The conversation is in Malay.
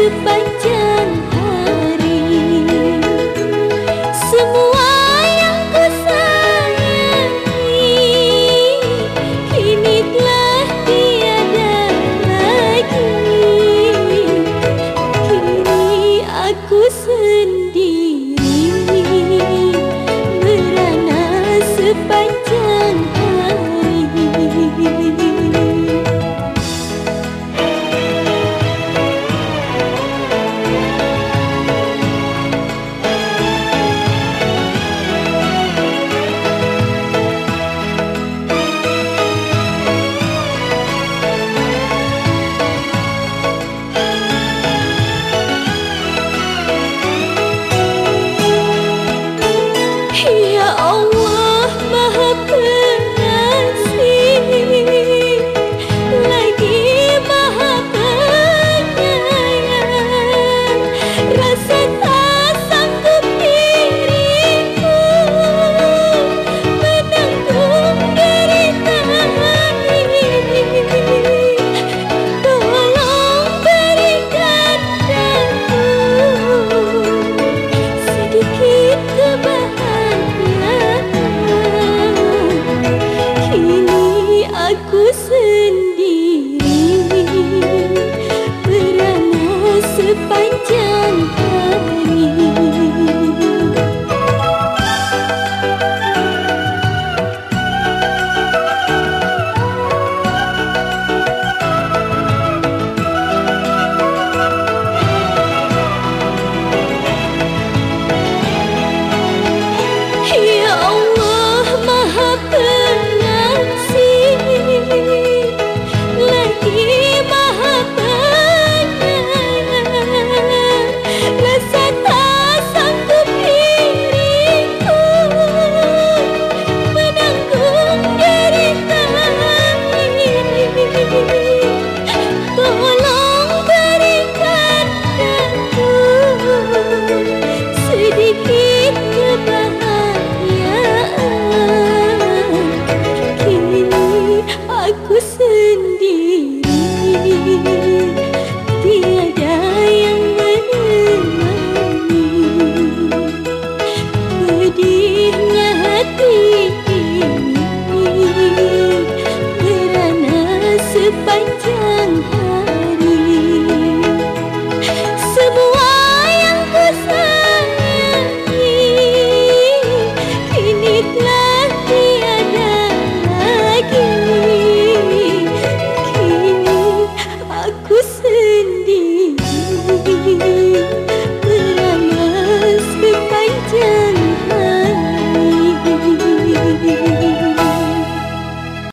sepanjang hari. Semua yang ku sayangi Kini telah tiada lagi. Kini aku sendiri Merana sepanjang 翻天